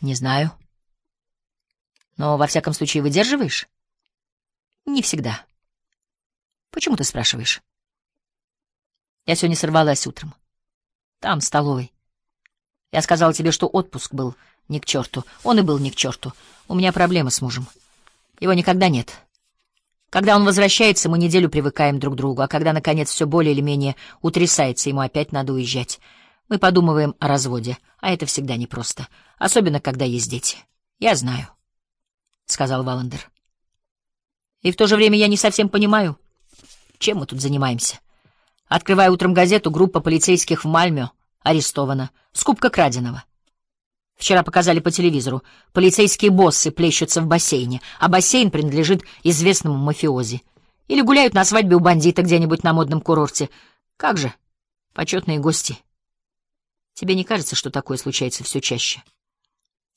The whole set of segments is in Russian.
Не знаю. Но, во всяком случае, выдерживаешь? Не всегда. Почему ты спрашиваешь? Я сегодня сорвалась утром. Там, в столовой. Я сказала тебе, что отпуск был ни к черту. Он и был ни к черту. У меня проблемы с мужем. Его никогда нет. Когда он возвращается, мы неделю привыкаем друг к другу, а когда, наконец, все более или менее утрясается, ему опять надо уезжать. Мы подумываем о разводе, а это всегда непросто, особенно когда есть дети. Я знаю, — сказал Валандер. И в то же время я не совсем понимаю, чем мы тут занимаемся. Открывая утром газету, группа полицейских в Мальме арестована. Скупка краденого. Вчера показали по телевизору. Полицейские боссы плещутся в бассейне, а бассейн принадлежит известному мафиози. Или гуляют на свадьбе у бандита где-нибудь на модном курорте. Как же? Почетные гости. Тебе не кажется, что такое случается все чаще?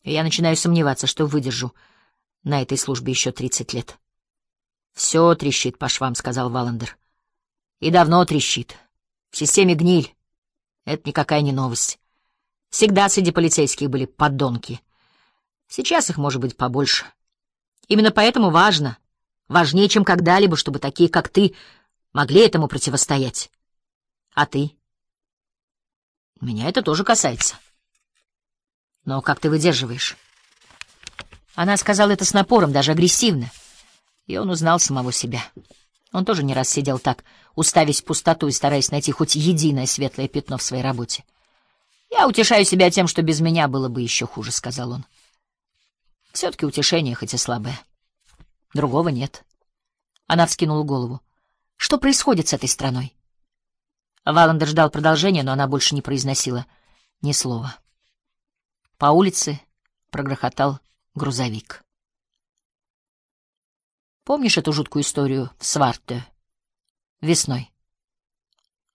Я начинаю сомневаться, что выдержу на этой службе еще тридцать лет. — Все трещит по швам, — сказал Валандер. — И давно трещит. В системе гниль. Это никакая не новость. Всегда среди полицейских были подонки. Сейчас их может быть побольше. Именно поэтому важно, важнее, чем когда-либо, чтобы такие, как ты, могли этому противостоять. А ты? Меня это тоже касается. Но как ты выдерживаешь? Она сказала это с напором, даже агрессивно. И он узнал самого себя. Он тоже не раз сидел так, уставясь в пустоту и стараясь найти хоть единое светлое пятно в своей работе. «Я утешаю себя тем, что без меня было бы еще хуже», — сказал он. «Все-таки утешение, хоть и слабое. Другого нет». Она вскинула голову. «Что происходит с этой страной?» Валандер ждал продолжения, но она больше не произносила ни слова. По улице прогрохотал грузовик. Помнишь эту жуткую историю в Сварте? Весной.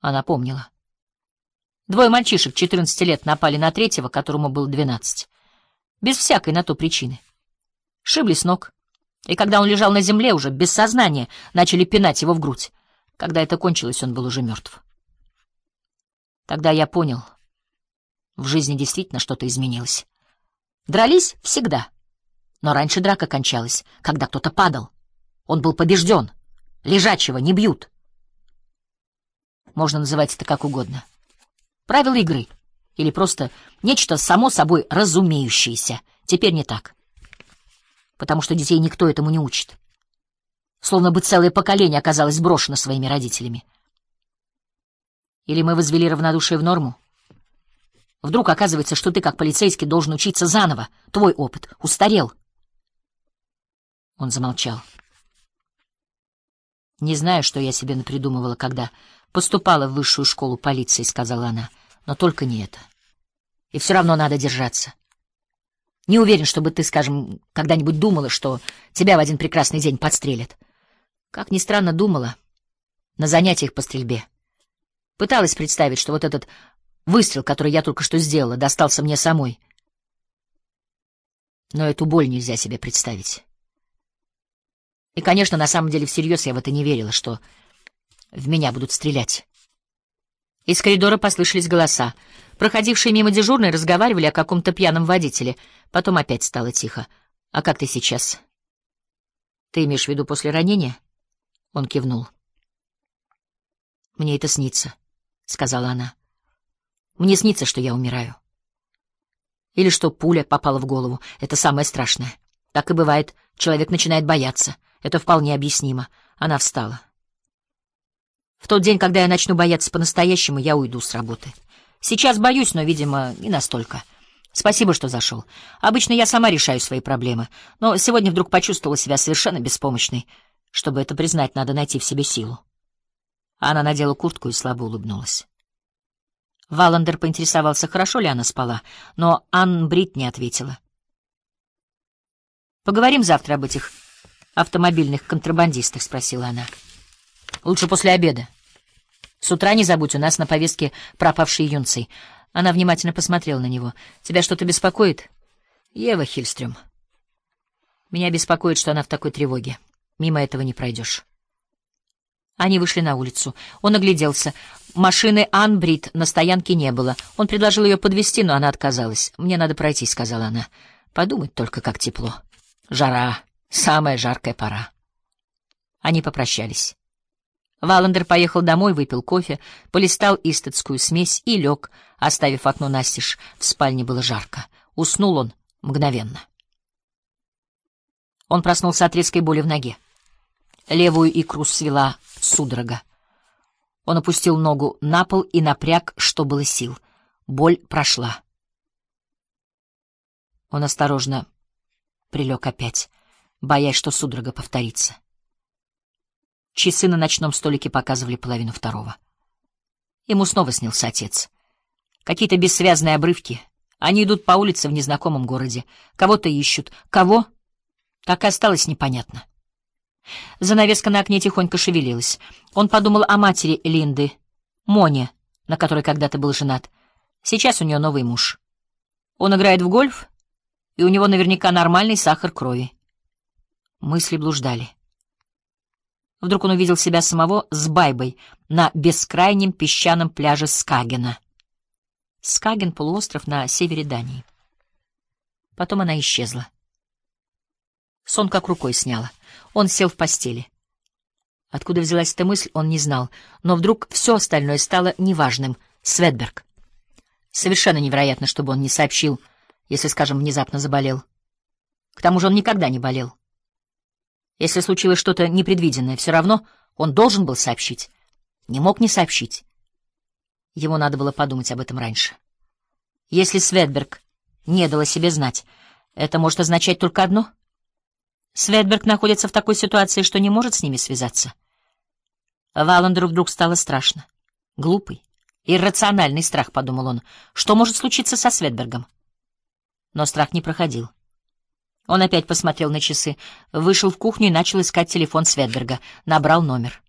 Она помнила. Двое мальчишек 14 лет напали на третьего, которому было 12. Без всякой на то причины. Шибли с ног. И когда он лежал на земле, уже без сознания, начали пинать его в грудь. Когда это кончилось, он был уже мертв. Тогда я понял. В жизни действительно что-то изменилось. Дрались всегда. Но раньше драка кончалась, когда кто-то падал. Он был побежден. Лежачего не бьют. Можно называть это как угодно. — Правила игры. Или просто нечто само собой разумеющееся. Теперь не так. Потому что детей никто этому не учит. Словно бы целое поколение оказалось брошено своими родителями. Или мы возвели равнодушие в норму? Вдруг оказывается, что ты, как полицейский, должен учиться заново. Твой опыт устарел. Он замолчал. «Не знаю, что я себе напридумывала, когда поступала в высшую школу полиции», — сказала она. «Но только не это. И все равно надо держаться. Не уверен, чтобы ты, скажем, когда-нибудь думала, что тебя в один прекрасный день подстрелят. Как ни странно, думала. На занятиях по стрельбе. Пыталась представить, что вот этот выстрел, который я только что сделала, достался мне самой. Но эту боль нельзя себе представить». И, конечно, на самом деле всерьез я в это не верила, что в меня будут стрелять. Из коридора послышались голоса. Проходившие мимо дежурные разговаривали о каком-то пьяном водителе. Потом опять стало тихо. «А как ты сейчас?» «Ты имеешь в виду после ранения?» Он кивнул. «Мне это снится», — сказала она. «Мне снится, что я умираю. Или что пуля попала в голову. Это самое страшное. Так и бывает. Человек начинает бояться. Это вполне объяснимо. Она встала. В тот день, когда я начну бояться по-настоящему, я уйду с работы. Сейчас боюсь, но, видимо, не настолько. Спасибо, что зашел. Обычно я сама решаю свои проблемы, но сегодня вдруг почувствовала себя совершенно беспомощной. Чтобы это признать, надо найти в себе силу. Она надела куртку и слабо улыбнулась. Валандер поинтересовался, хорошо ли она спала, но Анн Брит не ответила. «Поговорим завтра об этих автомобильных контрабандистах?» — спросила она. «Лучше после обеда. С утра не забудь, у нас на повестке пропавшие юнцы». Она внимательно посмотрела на него. «Тебя что-то беспокоит?» «Ева Хильстрюм. Меня беспокоит, что она в такой тревоге. Мимо этого не пройдешь». Они вышли на улицу. Он огляделся. Машины Анбрид на стоянке не было. Он предложил ее подвести, но она отказалась. «Мне надо пройти», — сказала она. Подумать только, как тепло. Жара, самая жаркая пора. Они попрощались. Валандер поехал домой, выпил кофе, полистал истатскую смесь и лег, оставив окно настежь. В спальне было жарко. Уснул он мгновенно. Он проснулся от резкой боли в ноге. Левую икру свела судорога. Он опустил ногу на пол и напряг, что было сил. Боль прошла. Он осторожно прилег опять, боясь, что судорога повторится. Часы на ночном столике показывали половину второго. Ему снова снился отец. Какие-то бессвязные обрывки. Они идут по улице в незнакомом городе. Кого-то ищут. Кого? Так и осталось непонятно. Занавеска на окне тихонько шевелилась. Он подумал о матери Линды, Моне, на которой когда-то был женат. Сейчас у нее новый муж. Он играет в гольф, и у него наверняка нормальный сахар крови. Мысли блуждали. Вдруг он увидел себя самого с Байбой на бескрайнем песчаном пляже Скагена. Скаген — полуостров на севере Дании. Потом она исчезла. Сон как рукой сняла. Он сел в постели. Откуда взялась эта мысль, он не знал, но вдруг все остальное стало неважным. Светберг. Совершенно невероятно, чтобы он не сообщил, если, скажем, внезапно заболел. К тому же он никогда не болел. Если случилось что-то непредвиденное, все равно он должен был сообщить. Не мог не сообщить. Ему надо было подумать об этом раньше. Если Светберг не дала себе знать, это может означать только одно. Светберг находится в такой ситуации, что не может с ними связаться. Валандеру вдруг стало страшно. Глупый, иррациональный страх, — подумал он. Что может случиться со Светбергом? Но страх не проходил. Он опять посмотрел на часы, вышел в кухню и начал искать телефон Светберга, набрал номер.